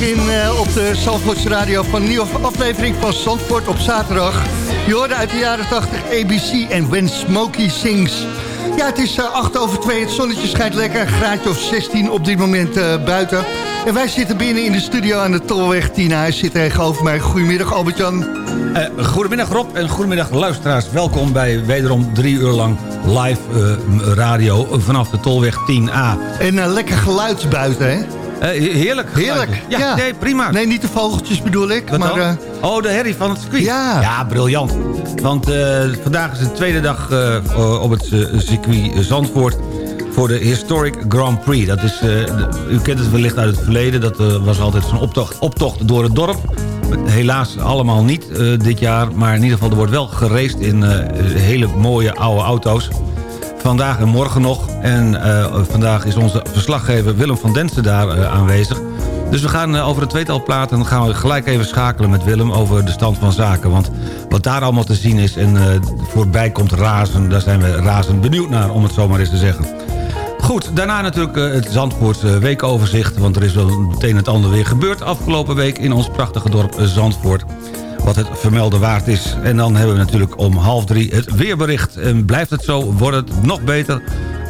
begin eh, op de Zandvoorts Radio van een nieuwe aflevering van Zandvoort op zaterdag. Je hoorde uit de jaren 80 ABC en When Smokey Sings. Ja, het is 8 eh, over 2, het zonnetje schijnt lekker, een graadje of 16 op dit moment uh, buiten. En wij zitten binnen in de studio aan de Tolweg. Tina, hij zit tegenover mij. Goedemiddag Albert-Jan. Uh, goedemiddag Rob en goedemiddag luisteraars. Welkom bij wederom drie uur lang live radio vanaf de Tolweg 10A. En lekker geluid buiten, hè? Uh, heerlijk. Heerlijk. Ja, nee, prima. Nee, niet de vogeltjes bedoel ik. maar, uh... Oh, de herrie van het circuit. Ja. Ja, briljant. Want uh, vandaag is de tweede dag op het circuit Zandvoort voor de Historic Grand Prix. Dat is, u kent het wellicht uit het verleden. Dat was altijd zo'n optocht, optocht door het dorp. Helaas allemaal niet dit jaar. Maar in ieder geval, er wordt wel geraced in hele mooie oude auto's vandaag en morgen nog. En uh, vandaag is onze verslaggever Willem van Densen daar uh, aanwezig. Dus we gaan uh, over het tweetal platen... dan gaan we gelijk even schakelen met Willem over de stand van zaken. Want wat daar allemaal te zien is en voorbij komt razen... daar zijn we razend benieuwd naar, om het zo maar eens te zeggen. Goed, daarna natuurlijk het Zandvoortse weekoverzicht... want er is wel meteen het ander weer gebeurd afgelopen week... in ons prachtige dorp Zandvoort wat het vermelden waard is. En dan hebben we natuurlijk om half drie het weerbericht. En blijft het zo, wordt het nog beter,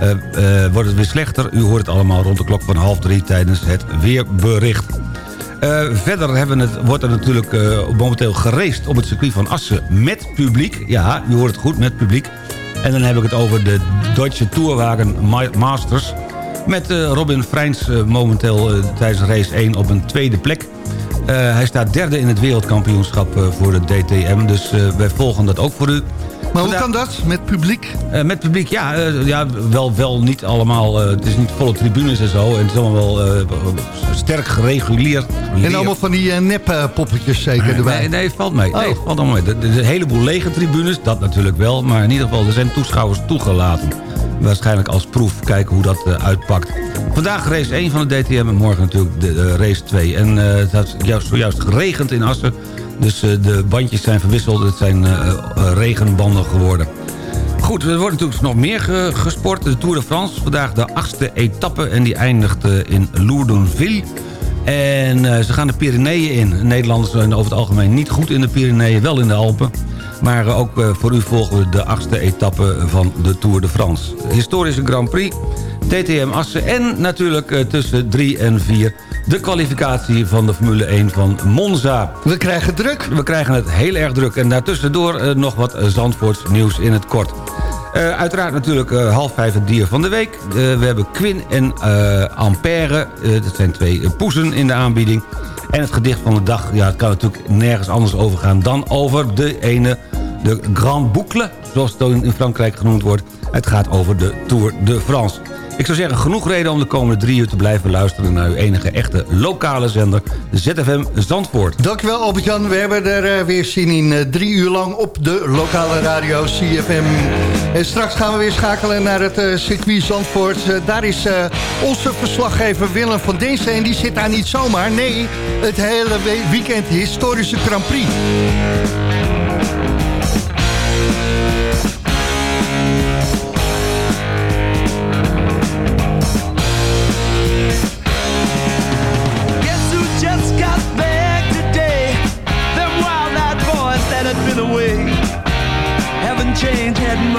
uh, uh, wordt het weer slechter. U hoort het allemaal rond de klok van half drie tijdens het weerbericht. Uh, verder hebben het, wordt er natuurlijk momenteel gereest op het circuit van Assen met publiek. Ja, u hoort het goed, met publiek. En dan heb ik het over de Deutsche Tourwagen Masters... Met Robin Freins momenteel tijdens race 1 op een tweede plek. Eh, hij staat derde in het wereldkampioenschap eh, voor de DTM. Dus eh, wij volgen dat ook voor u. Maar hoe kan dat? Met publiek? met publiek, ja. ja wel, wel niet allemaal. het is niet volle tribunes en zo. En het is allemaal wel sterk gereguleerd. En allemaal van die nep poppetjes zeker erbij? Nee, nee, valt mee. Nee, oh. valt allemaal mee. Er is een heleboel lege tribunes, dat natuurlijk wel. Maar in ieder geval, er zijn toeschouwers toegelaten waarschijnlijk als proef kijken hoe dat uh, uitpakt. Vandaag race 1 van de DTM en morgen natuurlijk de, uh, race 2. En uh, het had juist, zojuist geregend in Assen. Dus de bandjes zijn verwisseld. Het zijn regenbanden geworden. Goed, er wordt natuurlijk nog meer gesport. De Tour de France, vandaag de achtste etappe. En die eindigt in Lourdonville. En ze gaan de Pyreneeën in. Nederlanders zijn over het algemeen niet goed in de Pyreneeën, wel in de Alpen. Maar eh, ook eh, voor u volgen we de achtste etappe van de Tour de France. Historische Grand Prix, DTM Assen en natuurlijk eh, tussen 3 en 4 de kwalificatie van de Formule 1 van Monza. We krijgen druk. We krijgen het heel erg druk. En daartussendoor nog wat Zandvoorts nieuws in het kort. Uh, uiteraard natuurlijk uh, half vijf het dier van de week. we hebben Quinn en Ampère. dat zijn twee poezen in de aanbieding. En het gedicht van de dag, ja, het kan natuurlijk nergens anders overgaan... dan over de ene, de Grand Boucle zoals het in Frankrijk genoemd wordt. Het gaat over de Tour de France. Ik zou zeggen, genoeg reden om de komende drie uur te blijven luisteren... naar uw enige echte lokale zender, ZFM Zandvoort. Dankjewel Albert-Jan. We hebben er uh, weer zin in. Uh, drie uur lang op de lokale radio CFM. En straks gaan we weer schakelen naar het uh, circuit Zandvoort. daar is onze verslaggever Willem van Dinsen. En die zit daar niet zomaar. Nee, het hele weekend historische Grand Prix.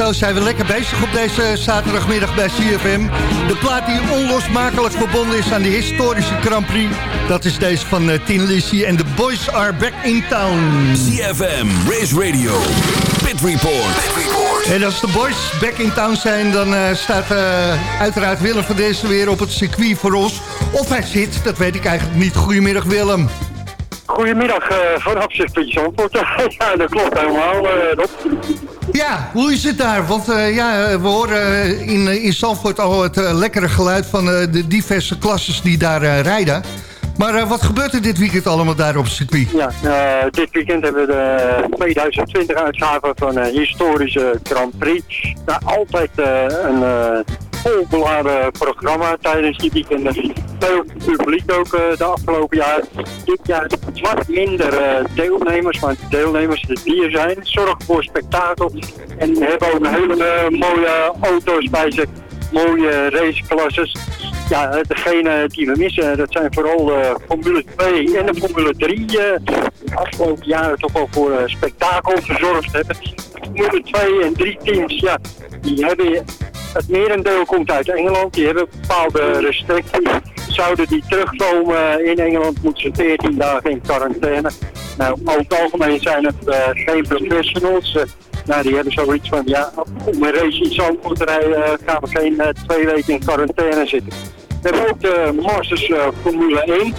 Zo zijn we lekker bezig op deze zaterdagmiddag bij CFM. De plaat die onlosmakelijk verbonden is aan de historische Grand Prix. Dat is deze van uh, Tin Lizzy en The Boys Are Back in Town. CFM, Race Radio, Pit Report. En als de boys back in town zijn, dan uh, staat uh, uiteraard Willem van deze weer op het circuit voor ons. Of hij zit, dat weet ik eigenlijk niet. Goedemiddag Willem. Goedemiddag, uh, vanaf circuit Zandvoort. ja, dat klopt helemaal, Rob. Ja, hoe is het daar? Want uh, ja, we horen in, in Zandvoort al het lekkere geluid van de diverse klasses die daar rijden. Maar wat gebeurt er dit weekend allemaal daar op het circuit? Ja, dit weekend hebben we de 2020 uitgave van een historische Grand Prix. Nou, altijd een volbeladen programma tijdens die weekenden. Veel publiek ook de afgelopen jaar. Dit jaar wat minder deelnemers, maar deelnemers die er zijn, zorgen voor spektakel. En hebben ook hele mooie auto's bij zich, mooie raceklasses ja, degene die we missen, dat zijn vooral de Formule 2 en de Formule 3. de afgelopen jaren toch wel voor spektakel gezorgd hebben. Formule 2 en 3 teams, ja, die hebben, het merendeel komt uit Engeland. Die hebben bepaalde restricties. Zouden die terugkomen in Engeland, moeten ze 14 dagen in quarantaine. Nou, over het algemeen zijn het uh, geen professionals. Uh, nou, die hebben zoiets van, ja, om een race in Zandvoort te rijden gaan we geen twee weken in quarantaine zitten. We hebben ook de Masters Formule 1.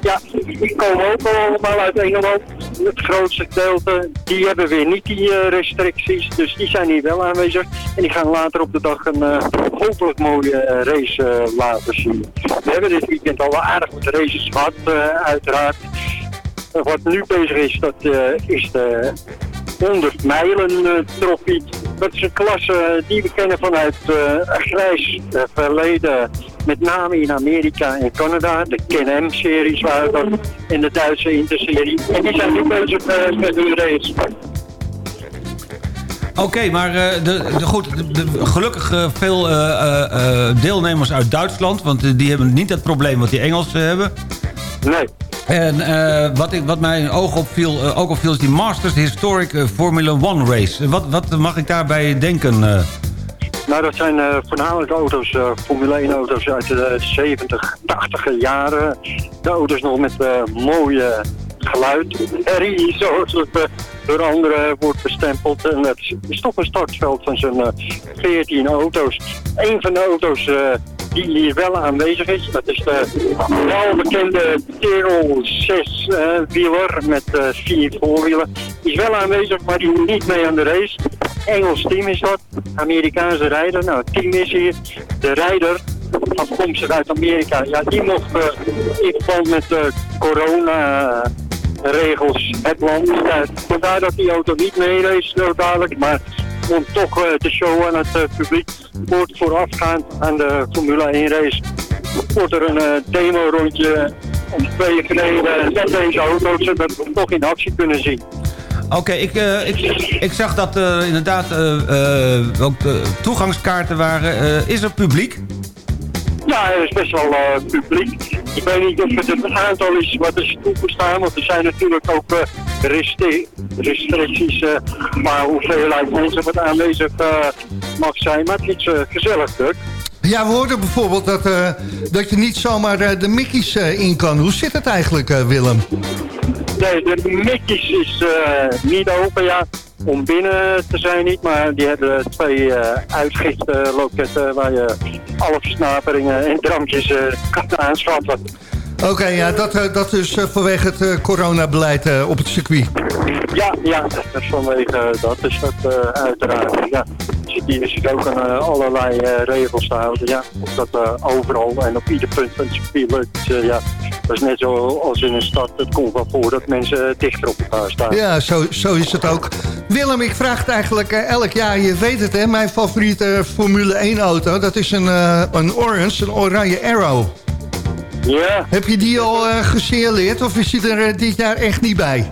Ja, die komen ook allemaal uit Engeland. Het grootste gedeelte, die hebben weer niet die uh, restricties. Dus die zijn hier wel aanwezig. En die gaan later op de dag een uh, hopelijk mooie race laten zien. We hebben dit weekend al aardig wat races gehad, uiteraard. wat nu bezig is, dat is de 100 mijlen trofee. Dat is een klasse die we kennen vanuit grijs verleden met name in Amerika en Canada. De Can-Am-series waren dat in de Duitse Interserie. En die zijn nu bezig uh, met hun race. Oké, maar uh, de, de, goed, de, gelukkig uh, veel deelnemers uit Duitsland... want die hebben niet het probleem wat die Engelsen hebben. Nee. En wat, ik, wat mij oog opviel, ook opviel is die Masters Historic Formula One Race. Wat, wat mag ik daarbij denken... Nou, dat zijn uh, voornamelijk auto's, uh, Formule 1 auto's uit de 70, 80 jaren. De auto's nog met uh, mooie geluid. RI, zoals het door anderen wordt bestempeld. En het is toch een startveld van zo'n 14 auto's. Een van de auto's die hier wel aanwezig is. Dat is de welbekende Tyrrell 6 wieler met vier voorwielen. Die is wel aanwezig, maar die niet mee aan de race. Engels team is dat. Amerikaanse rijder. Nou, het team is hier. De rijder, afkomstig uit Amerika, ja, die mocht uh, in verband met de corona-regels het land uit. Vandaar dat die auto niet meereist, zo. Maar om toch uh, te showen aan het publiek, wordt voorafgaand aan de Formule 1 race, wordt er een uh, demo-rondje om twee geleden met deze auto, zodat we toch in actie kunnen zien. Oké, ik, uh, ik, ik zag dat uh, inderdaad uh, ook toegangskaarten waren. is er publiek? Ja, er is best wel publiek. Ik weet niet of het een aantal is wat is toegestaan, want er zijn natuurlijk ook restricties maar hoeveelheid mensen wat aanwezig mag zijn. Maar het is gezellig druk. Ja, we hoorden bijvoorbeeld dat, dat je niet zomaar de Mickey's in kan. Hoe zit het eigenlijk, Willem? Nee, de Mickey's is niet open, ja. Om binnen te zijn niet, maar die hebben twee uitgiftloketten waar je alle versnaperingen en drankjes kan aanschaffen. Oké, ja, dat, dat is vanwege het coronabeleid op het circuit. Ja, ja, dat is vanwege dat is dat uiteraard. Ja. Die zit ook aan allerlei regels te houden. Ja. Dat overal en op ieder punt circuit lukt. ja. Dat is net zoals in een stad. Het komt wel voor dat mensen dichter op elkaar staan. Ja, zo, zo is het ook. Willem, ik vraag het eigenlijk elk jaar. Je weet het, hè? Mijn favoriete Formule 1 auto. Dat is een, een Orange, een oranje Arrow. Ja. Heb je die al gesignaleerd of is hij er dit jaar echt niet bij?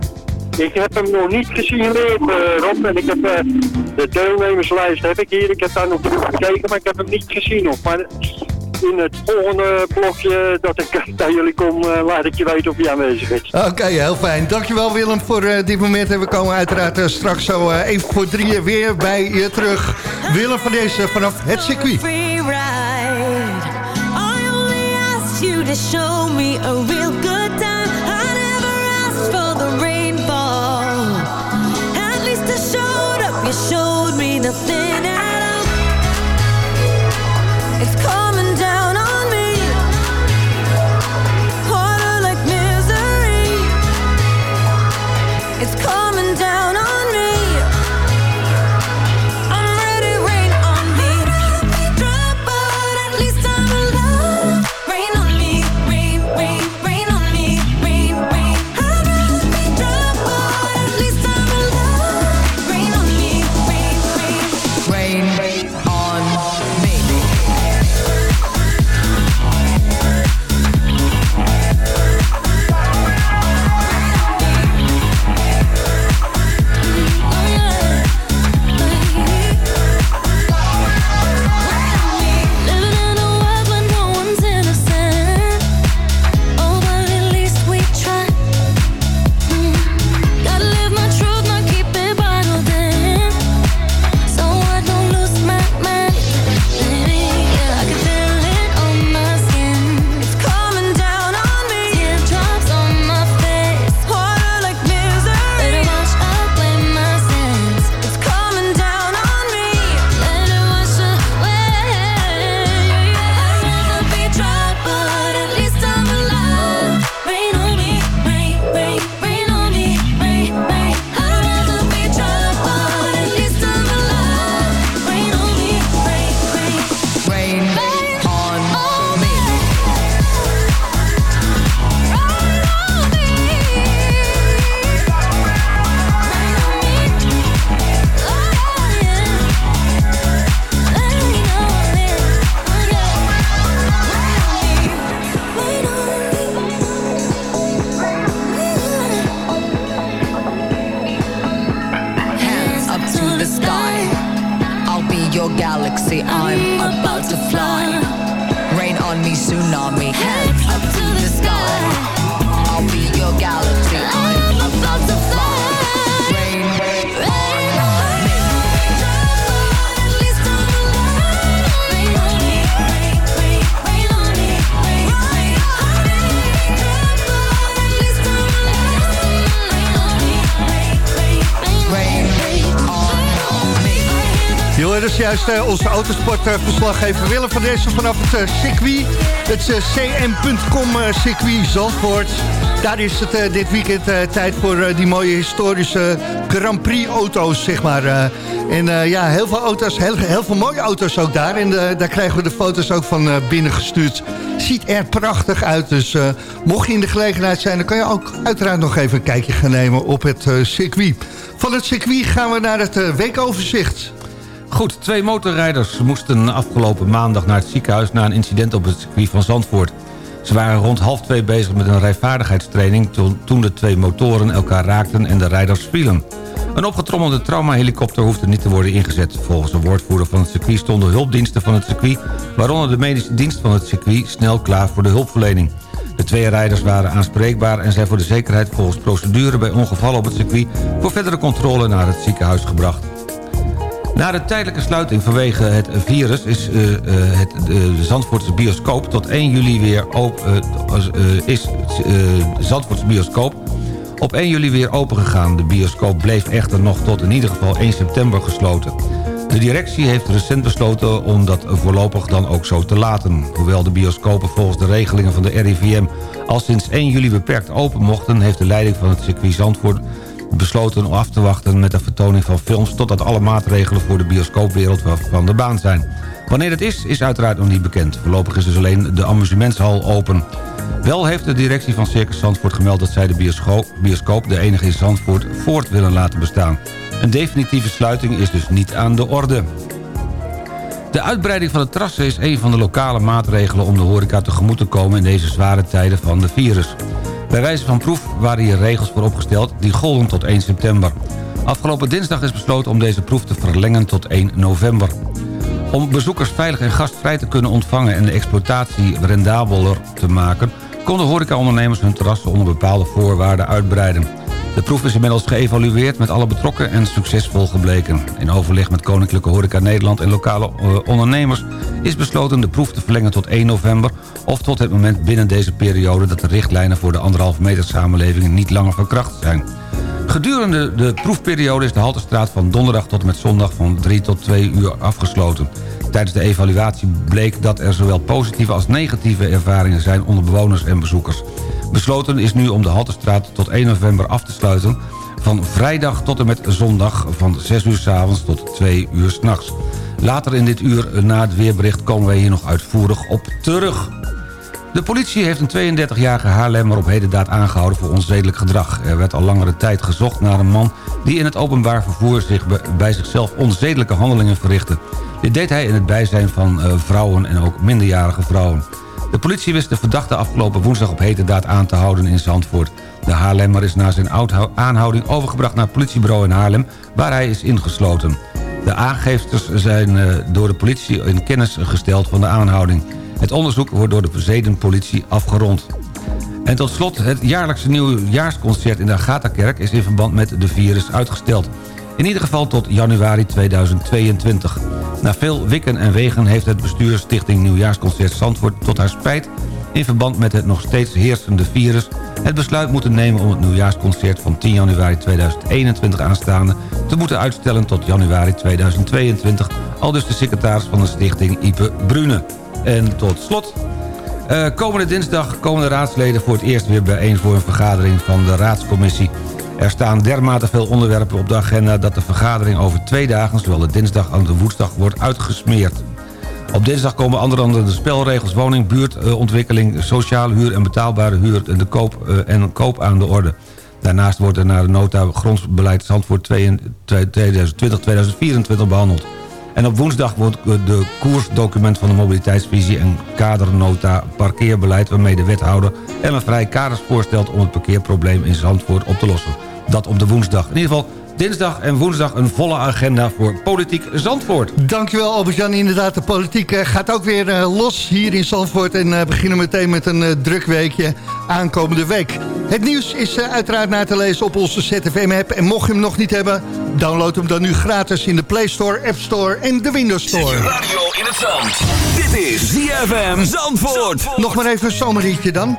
Ik heb hem nog niet gesignaleerd, uh, Rob. En ik heb uh, de deelnemerslijst heb ik hier. Ik heb daar nog gekeken, maar ik heb hem niet gezien nog. Maar in het volgende blokje dat ik bij jullie kom, uh, laat ik je weten of hij aanwezig is. Oké, heel fijn. Dankjewel Willem voor uh, dit moment. En we komen uiteraard uh, straks zo even voor drieën weer bij je terug. Willem van deze vanaf het circuit. you to show me a real good Je hoort dus juist eh, onze autosportverslaggever Willem van Dessen vanaf het eh, circuit. Het eh, cm.com circuit Zandvoort. Daar is het dit weekend tijd voor die mooie historische Grand Prix auto's, zeg maar. en ja, heel veel auto's, heel, heel veel mooie auto's ook daar. En daar krijgen we de foto's ook van eh, binnengestuurd. Ziet er prachtig uit, dus mocht je in de gelegenheid zijn... dan kan je ook uiteraard nog even een kijkje gaan nemen op het circuit. Van het circuit gaan we naar het weekoverzicht. Goed, twee motorrijders moesten afgelopen maandag naar het ziekenhuis... na een incident op het circuit van Zandvoort. Ze waren rond half twee bezig met een rijvaardigheidstraining... toen- de twee motoren elkaar raakten en de rijders vielen. Een opgetrommelde traumahelikopter hoefde niet te worden ingezet. Volgens een woordvoerder van het circuit stonden hulpdiensten van het circuit... waaronder de medische dienst van het circuit snel klaar voor de hulpverlening. De twee rijders waren aanspreekbaar en zijn voor de zekerheid volgens procedure... bij ongevallen op het circuit voor verdere controle naar het ziekenhuis gebracht. Na de tijdelijke sluiting vanwege het virus is eh, eh, het, de Zandvoortse bioscoop tot 1 juli weer open. is eh, Zandvoortse bioscoop op 1 juli weer open gegaan. De bioscoop bleef echter nog tot in ieder geval 1 september gesloten. De directie heeft recent besloten om dat voorlopig dan ook zo te laten. Hoewel de bioscopen volgens de regelingen van de RIVM al sinds 1 juli beperkt open mochten... heeft de leiding van het circuit Zandvoort besloten om af te wachten met de vertoning van films... totdat alle maatregelen voor de bioscoopwereld van de baan zijn. Wanneer het is, is uiteraard nog niet bekend. Voorlopig is dus alleen de amusementshal open. Wel heeft de directie van Circus Zandvoort gemeld... dat zij de bioscoop, bioscoop de enige in Zandvoort, voort willen laten bestaan. Een definitieve sluiting is dus niet aan de orde. De uitbreiding van de terrassen is een van de lokale maatregelen... om de horeca tegemoet te komen in deze zware tijden van de virus. Bij wijze van proef waren hier regels voor opgesteld... die golden tot 1 september. Afgelopen dinsdag is besloten om deze proef te verlengen tot 1 november. Om bezoekers veilig en gastvrij te kunnen ontvangen... en de exploitatie rendabeler te maken... konden horecaondernemers hun terrassen onder bepaalde voorwaarden uitbreiden. De proef is inmiddels geëvalueerd met alle betrokken en succesvol gebleken. In overleg met Koninklijke Horeca Nederland en lokale eh, ondernemers... is besloten de proef te verlengen tot 1 november... of tot het moment binnen deze periode... dat de richtlijnen voor de anderhalve meter samenleving niet langer verkracht zijn. Gedurende de proefperiode is de Haltestraat van donderdag tot en met zondag van 3 tot 2 uur afgesloten. Tijdens de evaluatie bleek dat er zowel positieve als negatieve ervaringen zijn onder bewoners en bezoekers. Besloten is nu om de Haltestraat tot 1 november af te sluiten... van vrijdag tot en met zondag van 6 uur s avonds tot 2 uur s'nachts. Later in dit uur na het weerbericht komen wij hier nog uitvoerig op terug. De politie heeft een 32-jarige Haarlemmer op hedendaad aangehouden voor onzedelijk gedrag. Er werd al langere tijd gezocht naar een man die in het openbaar vervoer zich bij zichzelf onzedelijke handelingen verrichtte. Dit deed hij in het bijzijn van eh, vrouwen en ook minderjarige vrouwen. De politie wist de verdachte afgelopen woensdag op hedendaad aan te houden in Zandvoort. De Haarlemmer is na zijn aanhouding overgebracht naar het politiebureau in Haarlem... waar hij is ingesloten. De aangeefsters zijn eh, door de politie in kennis gesteld van de aanhouding. Het onderzoek wordt door de zedenpolitie afgerond. En tot slot, het jaarlijkse nieuwjaarsconcert in de Agatha-kerk... is in verband met de virus uitgesteld. In ieder geval tot januari 2022. Na veel wikken en wegen heeft het bestuur Stichting Nieuwjaarsconcert Zandvoort... tot haar spijt in verband met het nog steeds heersende virus... het besluit moeten nemen om het nieuwjaarsconcert van 10 januari 2021 aanstaande... te moeten uitstellen tot januari 2022. Al dus de secretaris van de stichting Ipe Brune. En tot slot... eh, komende dinsdag komen de raadsleden voor het eerst weer bijeen... voor een vergadering van de raadscommissie. Er staan dermate veel onderwerpen op de agenda... dat de vergadering over twee dagen, zowel de dinsdag als de woensdag, wordt uitgesmeerd. Op dinsdag komen onder andere de spelregels woning, buurtontwikkeling... sociale huur en betaalbare huur en, de koop, eh, en koop aan de orde. Daarnaast wordt er naar de nota grondsbeleid Zandvoort 2020-2024 behandeld. En op woensdag wordt de koersdocument van de mobiliteitsvisie... en kadernota parkeerbeleid waarmee de wethouder Emma Vrij kaders voorstelt... om het parkeerprobleem in Zandvoort op te lossen. Dat op de woensdag. In ieder geval Dinsdag en woensdag een volle agenda voor Politiek Zandvoort. Dankjewel Albert-Jan. Inderdaad, de politiek eh, gaat ook weer eh, los hier in Zandvoort. En uh, beginnen meteen met een druk weekje aankomende week. Het nieuws is uiteraard na te lezen op onze ZFM-app. En mocht je hem nog niet hebben, download hem dan nu gratis in de Play Store, App Store en de Windows Store. Zet je radio in het zand. Dit is ZFM Zandvoort. Nog maar even een zomerrietje dan.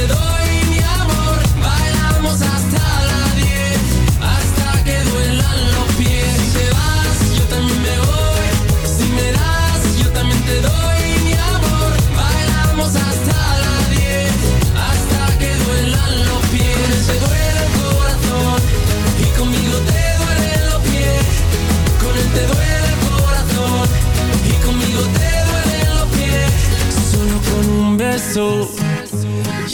it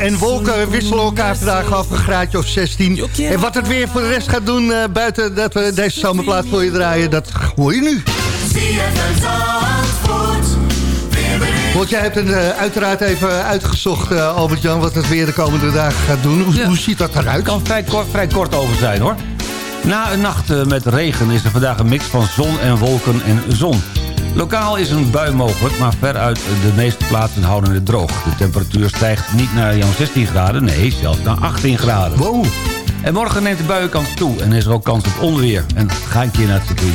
En wolken wisselen elkaar vandaag af een graadje of 16. En wat het weer voor de rest gaat doen uh, buiten dat we deze zomerplaat voor je draaien, dat hoor je nu. Want jij hebt het uh, uiteraard even uitgezocht, uh, Albert-Jan, wat het weer de komende dagen gaat doen. Hoe, Ja. hoe ziet dat eruit? kan vrij kort, vrij kort over zijn hoor. Na een nacht eh, met regen is er vandaag een mix van zon en wolken en zon. Lokaal is een bui mogelijk, maar veruit de meeste plaatsen houden het droog. De temperatuur stijgt niet naar jouw 16 graden, nee, zelfs naar 18 graden. Wow. En morgen neemt de buienkans toe en is er ook kans op onweer. En ga een keer naar het circuit.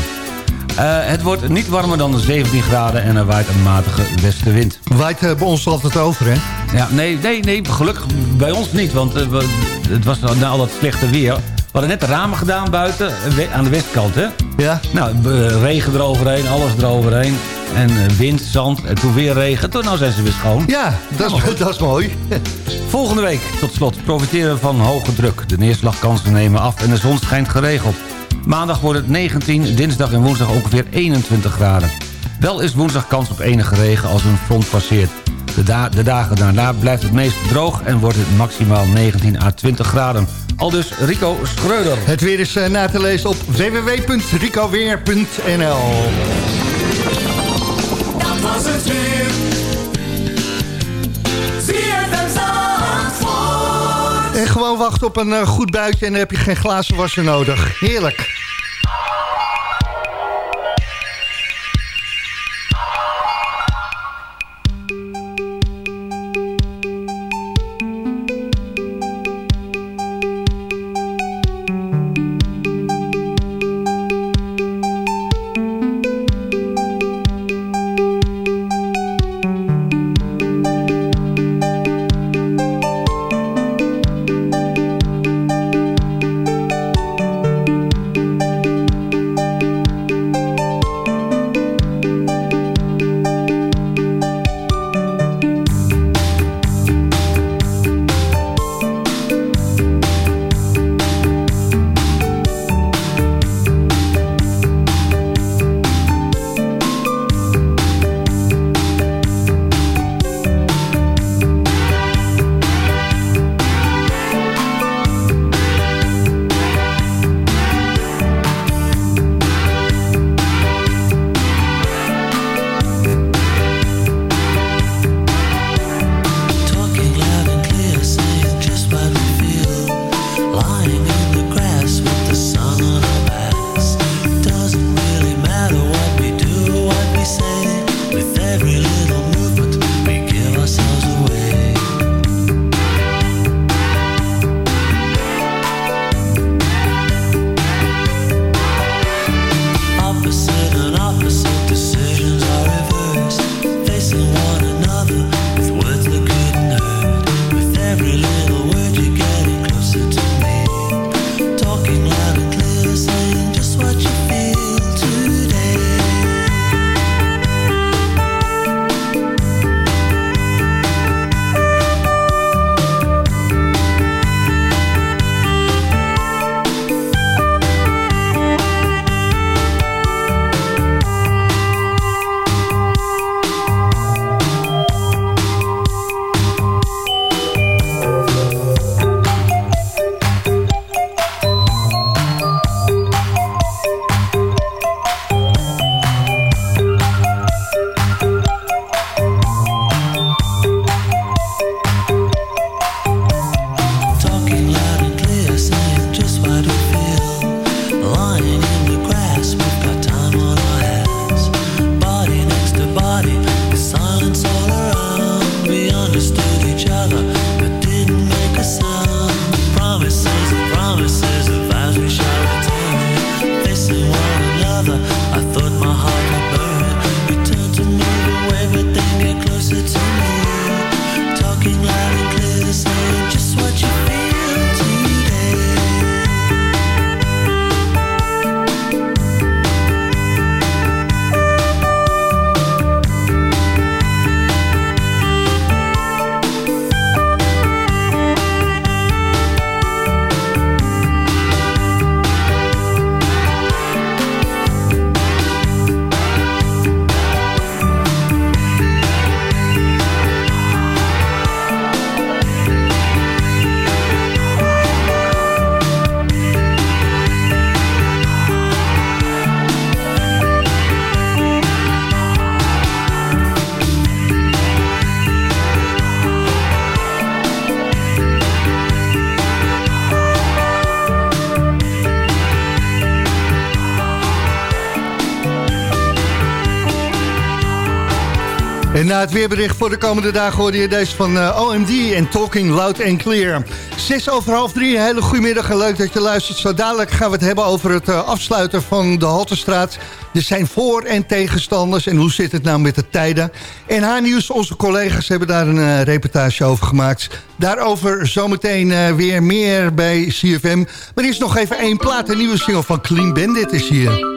Eh, het wordt niet warmer dan de 17 graden en er waait een matige westenwind. Waait uh, bij ons altijd over, hè? Ja, nee, nee, nee, gelukkig bij ons niet, want uh, we, het was na al dat slechte weer. We hadden net de ramen gedaan buiten, aan de westkant, hè? Ja. Nou, regen eroverheen, alles eroverheen. En wind, zand, en toen weer regen. Toen nou zijn ze weer schoon. Ja, dat is, dat is mooi. Volgende week, tot slot, profiteren we van hoge druk. De neerslagkansen nemen af en de zon schijnt geregeld. Maandag wordt het 19, dinsdag en woensdag ongeveer 21 graden. Wel is woensdag kans op enige regen als een front passeert. De, da de dagen daarna blijft het meest droog en wordt het maximaal 19 à 20 graden. Al dus Rico Schreuder. Het weer is uh, na te lezen op www.ricoweer.nl Dat was het weer. En gewoon wachten op een uh, goed buitje en dan heb je geen glazen wasser nodig. Heerlijk. En na het weerbericht voor de komende dagen hoorde je deze van uh, eh, OMD en Talking Loud and Clear. Zes over half drie, een hele goedemiddag en leuk dat je luistert. Zo dadelijk gaan we het hebben over het uh, afsluiten van de Haltestraat. Er zijn voor- en tegenstanders en hoe zit het nou met de tijden? En haar nieuws, onze collega's hebben daar een uh, reportage over gemaakt. Daarover zometeen weer meer bij CFM. Maar er is nog even één plaat, een nieuwe single van Clean Bandit is hier.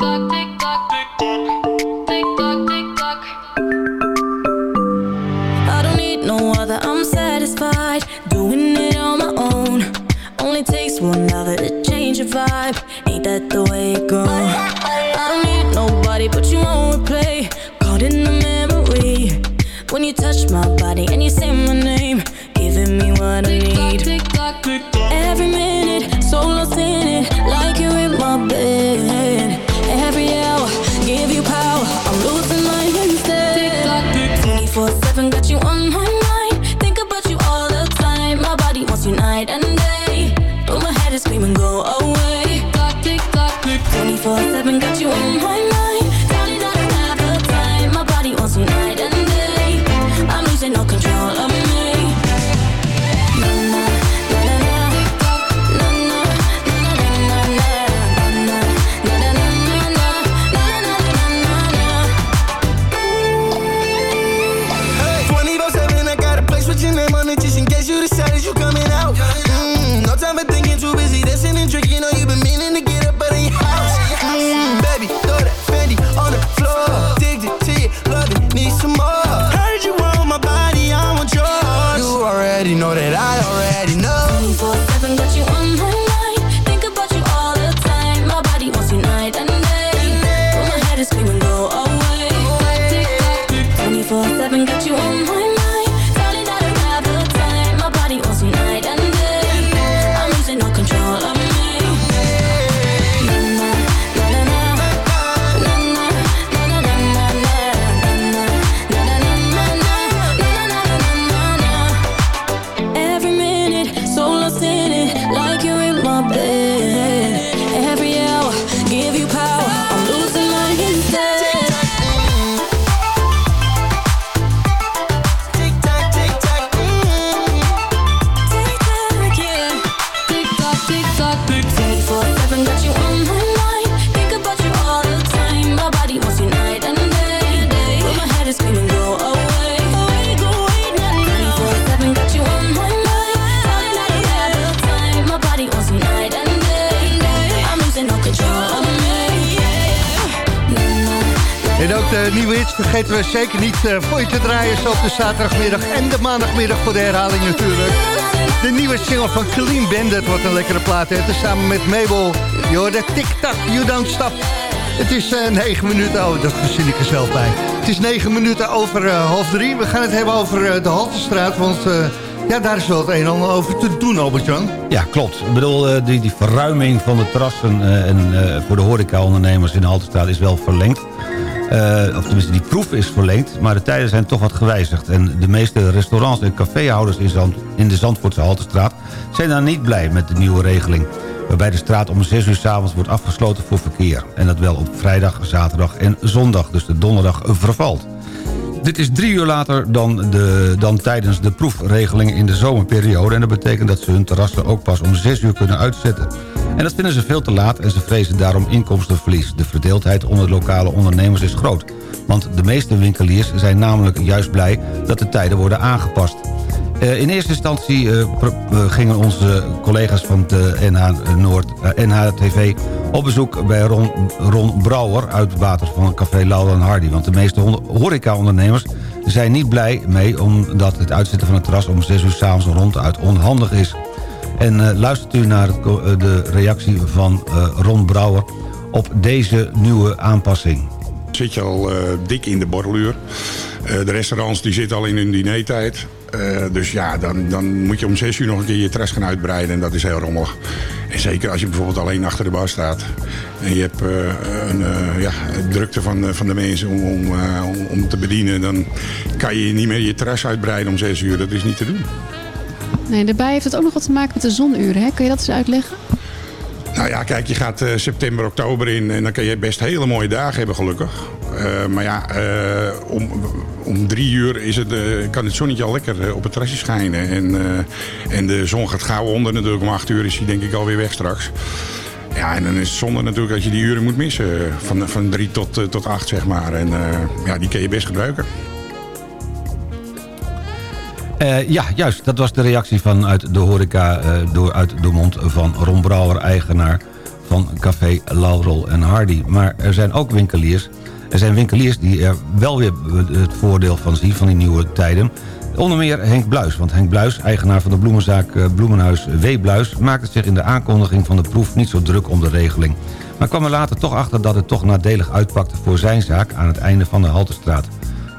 One lover to change your vibe. Ain't that the way it goes? I don't need nobody but you won't replay. Caught in the memory when you touch my body and you say my name, giving me what I need. Every minute, so lost in it, we zeker niet eh, voor je te draaien. Zo op de zaterdagmiddag en de maandagmiddag voor de herhaling natuurlijk. De nieuwe single van Clean Bandit, wat een lekkere plaat. heeft. Samen met Mabel, je de tik-tak, you don't stop. Het is eh, negen minuten, oh dat verzin ik er zelf bij. Het is negen minuten over eh, half drie. We gaan het hebben over de Haltestraat, want ja, daar is wel het een en ander over te doen, Albert-Jan. Ja, klopt. Ik bedoel, die, die verruiming van de terrassen en, voor de horecaondernemers in de Haltestraat is wel verlengd. Eh, of tenminste, die proef is verlengd, maar de tijden zijn toch wat gewijzigd. En de meeste restaurants en caféhouders in, in de Zandvoortse Haltestraat... zijn daar niet blij met de nieuwe regeling. Waarbij de straat om 6 uur s avonds wordt afgesloten voor verkeer. En dat wel op vrijdag, zaterdag en zondag, dus de donderdag vervalt. Dit is drie uur later dan, de, dan tijdens de proefregeling in de zomerperiode... en dat betekent dat ze hun terrassen ook pas om 6 uur kunnen uitzetten. En dat vinden ze veel te laat en ze vrezen daarom inkomstenverlies. De verdeeldheid onder de lokale ondernemers is groot. Want de meeste winkeliers zijn namelijk juist blij dat de tijden worden aangepast. Eh, in eerste instantie eh, eh, gingen onze collega's van de NH Noord, NHTV op bezoek bij Ron, Ron Brouwer uit het water van Café Laura en Hardy. Want de meeste horeca-ondernemers zijn niet blij mee... omdat het uitzetten van het terras om 6 uur s'avonds ronduit onhandig is. En eh, luistert u naar het eh, de reactie van eh, Ron Brouwer op deze nieuwe aanpassing. Zit je al dik in de borreluur. De restaurants die zitten al in hun dinertijd. Eh, dus ja, dan, dan moet je om zes uur nog een keer je terras gaan uitbreiden. En dat is heel rommelig. En zeker als je bijvoorbeeld alleen achter de bar staat. En je hebt eh, een eh, ja, drukte van, van de mensen om, om, om te bedienen. Dan kan je niet meer je terras uitbreiden om zes uur. Dat is niet te doen. Nee, daarbij heeft het ook nog wat te maken met de zonuren. Hè? Kun je dat eens uitleggen? Nou ja, kijk, je gaat eh, september, oktober in en dan kan je best hele mooie dagen hebben, gelukkig. Eh, maar ja, eh, om, om drie uur is het, kan het zonnetje al lekker op het terrasje schijnen. En, en de zon gaat gauw onder natuurlijk. Om acht uur is hij denk ik alweer weg straks. Ja, en dan is het zonde natuurlijk dat je die uren moet missen. Van, van drie tot, tot acht, zeg maar. En ja, die kun je best gebruiken. Eh, ja, juist. Dat was de reactie vanuit de horeca... eh, door, uit de mond van Ron Brouwer, eigenaar van Café Laurel en Hardy. Maar er zijn ook winkeliers... Er zijn winkeliers die er wel weer het voordeel van zien... van die nieuwe tijden. Onder meer Henk Bluis. Want Henk Bluis, eigenaar van de bloemenzaak eh, Bloemenhuis W. Bluis... maakte zich in de aankondiging van de proef niet zo druk om de regeling. Maar kwam er later toch achter dat het toch nadelig uitpakte voor zijn zaak... aan het einde van de Haltestraat.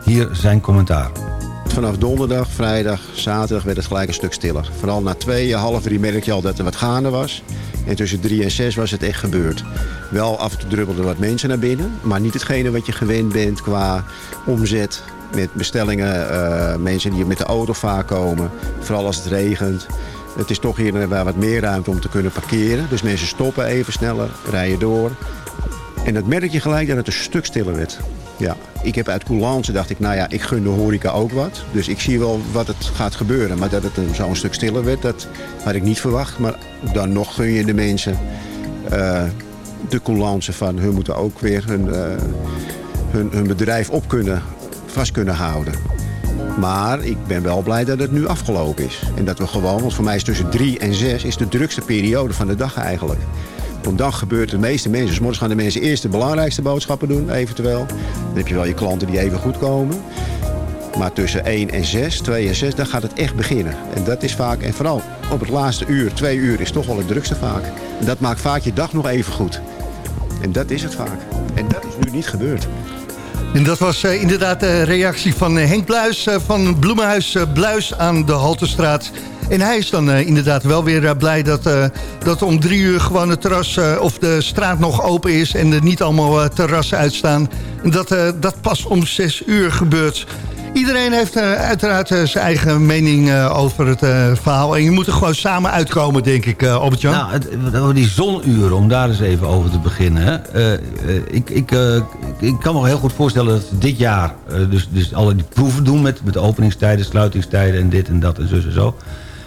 Hier zijn commentaar. Vanaf donderdag, vrijdag, zaterdag werd het gelijk een stuk stiller. Vooral na twee, half drie merk je al dat er wat gaande was. En tussen drie en zes was het echt gebeurd. Wel af en toe wat mensen naar binnen. Maar niet hetgene wat je gewend bent qua omzet. Met bestellingen, eh, mensen die met de auto vaak komen. Vooral als het regent. Het is toch hier en daar wat meer ruimte om te kunnen parkeren. Dus mensen stoppen even sneller, rijden door. En dat merk je gelijk dat het een stuk stiller werd. Ja, ik heb uit coulance dacht ik, nou ja, ik gun de horeca ook wat. Dus ik zie wel wat het gaat gebeuren. Maar dat het een- zo'n stuk stiller werd, dat had ik niet verwacht. Maar dan nog gun je de mensen eh, de coulance van... hun moeten ook weer hun, eh, hun, hun bedrijf op kunnen, vast kunnen houden. Maar ik ben wel blij dat het nu afgelopen is. En dat we gewoon, want voor mij is tussen drie en zes... is de drukste periode van de dag eigenlijk. Want dan gebeurt de meeste mensen. Dus morgens gaan de mensen eerst de belangrijkste boodschappen doen, eventueel. Dan heb je wel je klanten die even goed komen. Maar tussen 1 en 6, 2 en 6, dan gaat het echt beginnen. En dat is vaak, en vooral op het laatste uur, twee uur, is toch wel het drukste vaak. Dat maakt vaak je dag nog even goed. En dat is het vaak. En dat is nu niet gebeurd. En dat was eh, inderdaad de reactie van eh, Henk Bluis eh, van Bloemenhuis Bluis aan de Haltestraat. En hij is dan eh, inderdaad wel weer eh, blij dat, eh, dat om drie uur gewoon het terras of de straat nog open is en er niet allemaal terrassen uitstaan. En dat, dat pas om zes uur gebeurt. Iedereen heeft uiteraard zijn eigen mening over het verhaal. En je moet er gewoon samen uitkomen, denk ik, uh, Albert-Jan. Nou, die zonuren, om daar eens even over te beginnen. Ik, ik, ik kan me heel goed voorstellen dat dit jaar... dus, dus alle die proeven doen met, met openingstijden, sluitingstijden... en dit en dat en zo en zo.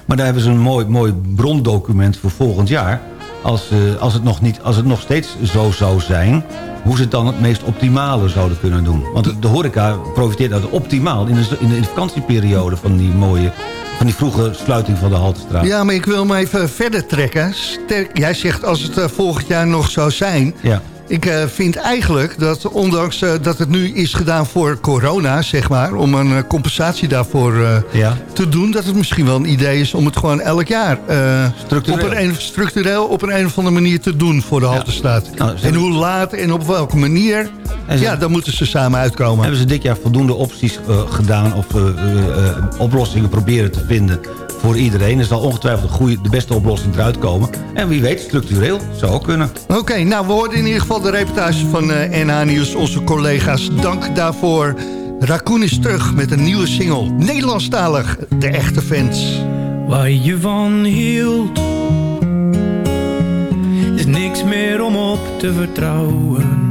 Maar daar hebben ze een mooi, mooi brondocument voor volgend jaar. als, eh, als, het nog niet, als het nog steeds zo zou zijn... hoe ze het dan het meest optimale zouden kunnen doen. Want de horeca profiteert uit optimaal in de, in de vakantieperiode van die mooie... van die vroege sluiting van de Haltestraat. Ja, maar ik wil hem even verder trekken. Sterk, jij zegt als het eh, volgend jaar nog zou zijn... Ja. Ik eh, vind eigenlijk dat ondanks eh, dat het nu is gedaan voor corona, zeg maar... om een eh, compensatie daarvoor Ja. te doen... dat het misschien wel een idee is om het gewoon elk jaar... Structureel. Op een, een- structureel op een, een of andere manier te doen voor de Haltestraat. Nou, ze en hoe laat en op welke manier... Ze- ja, dan moeten ze samen uitkomen. Hebben ze dit jaar voldoende opties gedaan... of oplossingen proberen te vinden voor iedereen? Er zal ongetwijfeld de, goede, de beste oplossing eruit komen. En wie weet, structureel, zou ook kunnen. Oké, nou we hoorden in ieder geval de reportage van eh NH Nieuws, onze collega's. Dank daarvoor. Raccoon is terug met een nieuwe single. Nederlandstalig, de echte fans. Waar je van hield Is niks meer om op te vertrouwen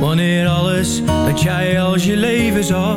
Wanneer alles dat jij als je leven zag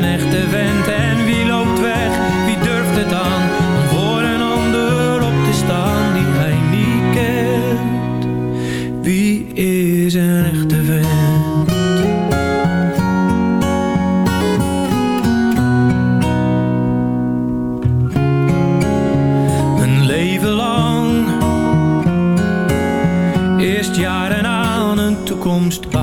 een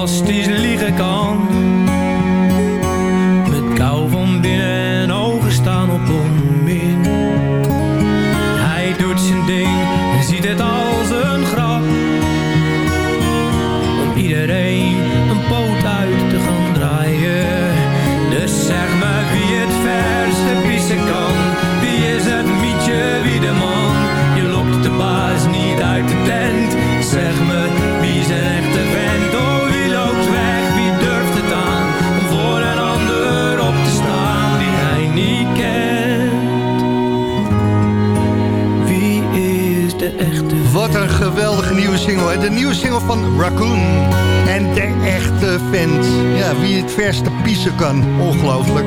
die fantastisch liegen kan. Verste piezen kan. Ongelooflijk.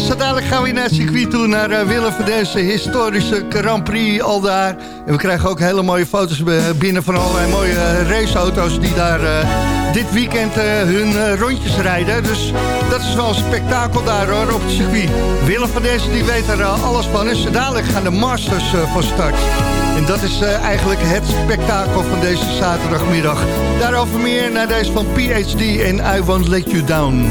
Zo dadelijk gaan we naar het circuit toe. Naar eh, Willem van historische Grand Prix al daar. En we krijgen ook hele mooie foto's eh, binnen van allerlei mooie raceauto's... die daar dit weekend hun rondjes rijden. Dus dat is wel een spektakel daar hoor, op het circuit. Willem van die weet er alles van. En dadelijk gaan de Masters van start. En dat is eh, eigenlijk het spektakel van deze zaterdagmiddag. Daarover meer naar deze van PhD en I Won't Let You Down.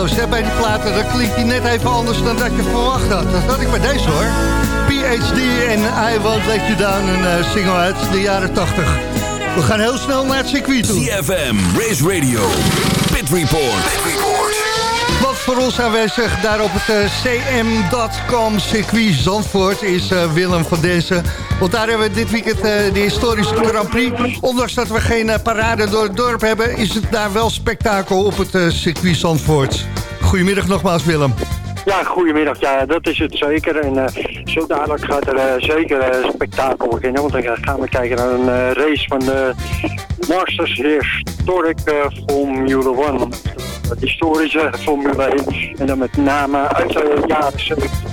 Dat eens, hè, bij die platen. Dan klinkt die net even anders dan dat je verwacht had. Dat had ik bij deze, hoor. PhD en I Won't Let You Down, een uh, single uit de jaren 80. We gaan heel snel naar het circuit toe. CFM, Race Radio, Pit Report. Pit Report. Wat voor ons aanwezig daar op het uh, cm.com circuit Zandvoort is uh, Willem van deze. Want daar hebben we dit weekend uh, de historische Grand Prix. Ondanks dat we geen parade door het dorp hebben... is het daar wel spektakel op het circuit Zandvoort. Goedemiddag nogmaals Willem. Ja, goedemiddag. Ja, dat is het zeker. En uh, zo dadelijk gaat er uh, zeker uh, spektakel beginnen. Want dan gaan we kijken naar een race van de Masters Historic Formule 1. Historische Formule 1. En dan met name uit de jaren 70.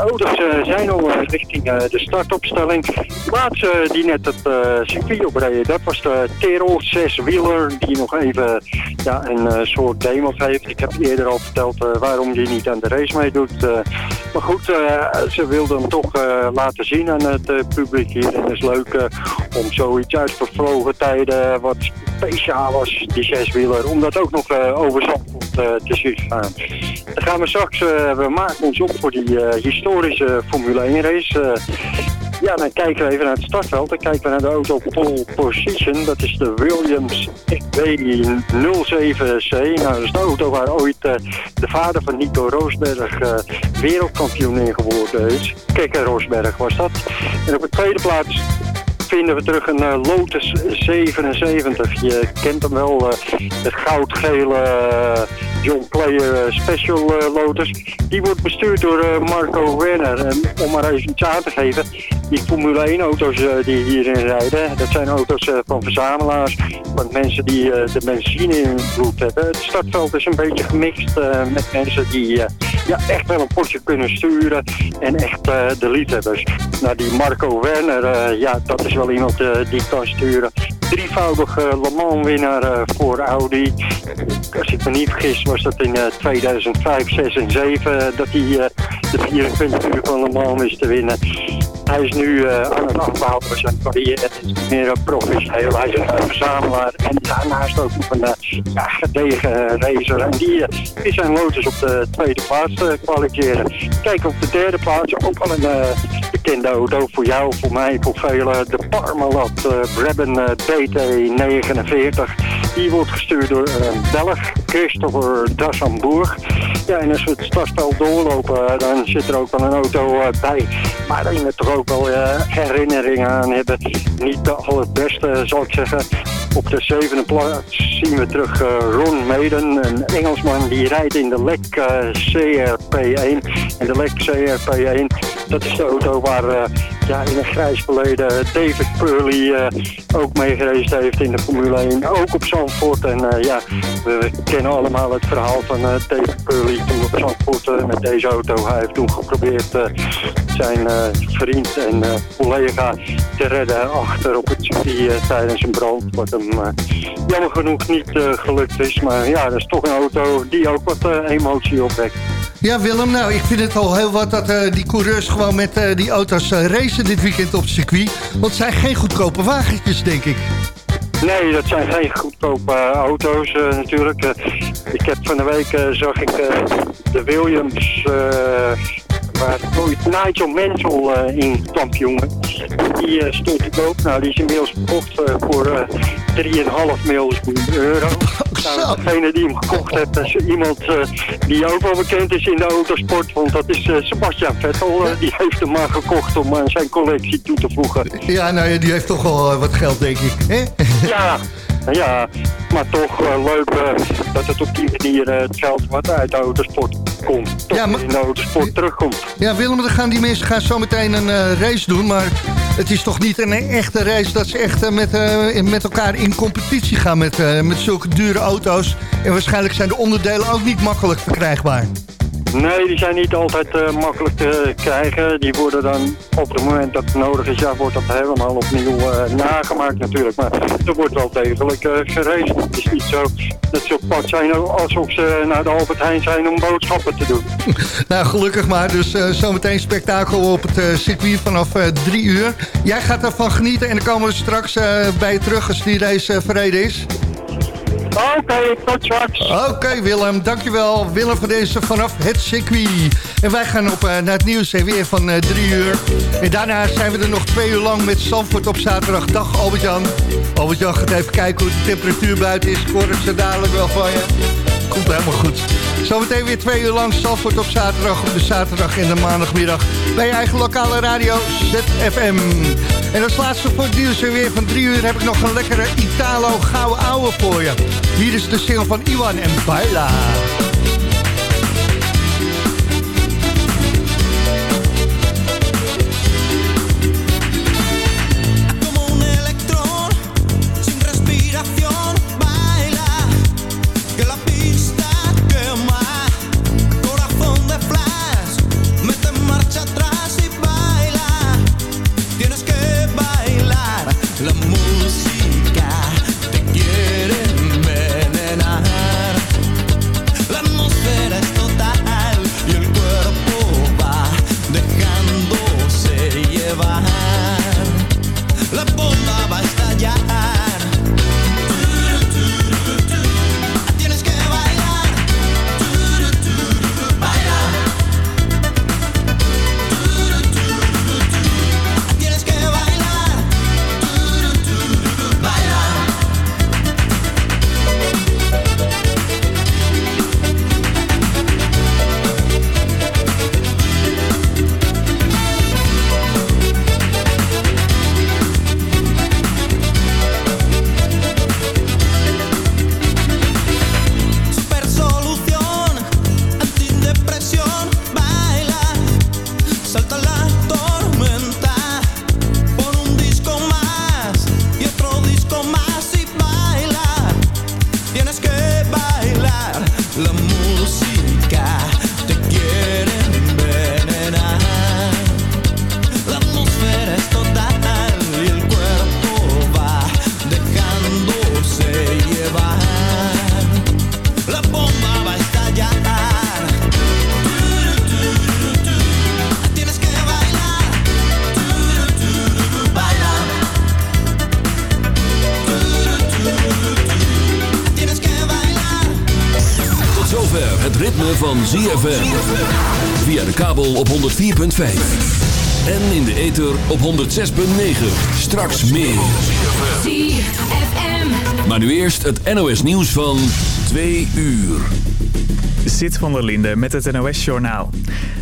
Auto's uh, zijn al uh, richting uh, de startopstelling. De laatste die net het circuit opreden, dat was de Terol 6-wieler die nog even ja, een soort demo heeft. Ik heb eerder al verteld waarom die niet aan de race meedoet. maar goed, ze wilden hem toch laten zien aan het publiek hier. En het is leuk om zoiets uit vervlogen tijden wat speciaal was, die 6-wieler, om dat ook nog Zandvoort te zien gaan. Dan gaan we straks, we maken ons op voor die historische Formule 1 race. Uh, ja, dan kijken we even naar het startveld. Dan kijken we naar de auto pole position. Dat is de Williams XB07C. Nou, dat is de auto waar ooit uh, de vader van Nico Roosberg uh, wereldkampioen in geworden is. Kekker Roosberg was dat. En op de tweede plaats vinden we terug een uh, Lotus 77. Je kent hem wel, uh, het goudgele uh, John Player Special Lotus. Die wordt bestuurd door Marco Werner. Om maar even iets aan te geven, die Formule 1 auto's die hierin rijden, dat zijn auto's van verzamelaars, van mensen die de benzine in hun bloed hebben. Het startveld is een beetje gemixt met mensen die ja, echt wel een potje kunnen sturen en echt de liefhebbers. Nou, die Marco Werner, ja, dat is wel iemand die kan sturen. Drievoudig uh, Le Mans winnaar uh, voor Audi. Als ik me niet vergis was dat in 2005, 6 en 7 dat hij de 24 uur van Le Mans wist te winnen. Hij is nu aan het afbouwen van zijn carrière. Het is meer een professioneel. Hij is een verzamelaar. En daarnaast ook nog een ja, gedegen racer. En die is zijn Lotus op de tweede plaats kwalificeren. Kijk op de derde plaats. Ook al een bekende auto voor jou, voor mij, voor velen. De Parmalat Brabham uh, BT49. Die wordt gestuurd door een Belg, Christopher Dassambourg. Ja, en als we het startspel doorlopen, dan zit er ook wel een auto bij. Maar daar we toch ook wel herinneringen aan hebben. Niet de allerbeste, zal ik zeggen. Op de zevende plaats zien we terug uh, Ron Maiden, een Engelsman die rijdt in de LEC uh, CRP1. En de LEC CRP1, dat is de auto waar ja, in een grijs verleden David Purley ook meegereisd heeft in de Formule 1. Ook op Zandvoort. En ja, we kennen allemaal het verhaal van David Purley toen op Zandvoort met deze auto. Hij heeft toen geprobeerd zijn vriend en collega te redden achter op het circuit tijdens een brand. Wat hem jammer genoeg niet gelukt is. Maar ja, dat is toch een auto die ook wat emotie opwekt. Ja, Willem, nou, ik vind het al heel wat dat uh, die coureurs gewoon met die auto's racen dit weekend op het circuit. Want het zijn geen goedkope wagentjes, denk ik. Nee, dat zijn geen goedkope auto's natuurlijk. ik heb van de week, zag ik de Williams waar ooit Nigel Mansell in kampioen. Die uh, stond te koop. Nou, die is inmiddels verkocht uh, voor 3,5 miljoen euro. Nou, degene die hem gekocht heeft, is iemand die ook wel bekend is in de autosport. Want dat is Sebastian Vettel. die heeft hem maar gekocht om aan zijn collectie toe te voegen. Ja, nou ja, die heeft toch wel wat geld, denk ik. Hè? Ja, ja, maar toch uh, leuk uh, dat het op die manier uh, het geld wat uit de autosport komt, toch ja, maar... in de autosport terugkomt. Ja, Willem, dan gaan die mensen gaan zo meteen een race doen, maar het is toch niet een echte race dat ze echt met, met elkaar in competitie gaan met, met zulke dure auto's. En waarschijnlijk zijn de onderdelen ook niet makkelijk verkrijgbaar. Nee, die zijn niet altijd uh, makkelijk te krijgen. Die worden dan op het moment dat het nodig is, ja, wordt dat helemaal opnieuw uh, nagemaakt natuurlijk. Maar er wordt wel degelijk uh. Het is niet zo dat ze op pad zijn alsof ze naar de Albert Heijn zijn om boodschappen te doen. nou, gelukkig maar. Dus zometeen spektakel op het circuit vanaf drie uur. Jij gaat ervan genieten en dan komen we straks bij je terug als die race verreden is. Oké, tot straks. Oké Willem, dankjewel. Willem van deze vanaf het circuit. En wij gaan op uh, naar het nieuws en weer van uh, drie uur. En daarna zijn we er nog twee uur lang met Zandvoort op zaterdag. Dag Albert-Jan. Albert-Jan gaat even kijken hoe de temperatuur buiten is. Ik hoor het zo dadelijk wel van je. Komt helemaal goed. Zometeen weer twee uur lang Zandvoort op zaterdag, op de zaterdag en de maandagmiddag. Bij je eigen lokale radio ZFM. En als laatste voor het nieuws weer van drie uur heb ik nog een lekkere Italo gouden ouwe voor je. Hier is de single van Iwan en Baila. En in de ether op 106.9. Straks meer. Maar nu eerst het NOS nieuws van 2 uur. Zit van der Linde met het NOS-journaal.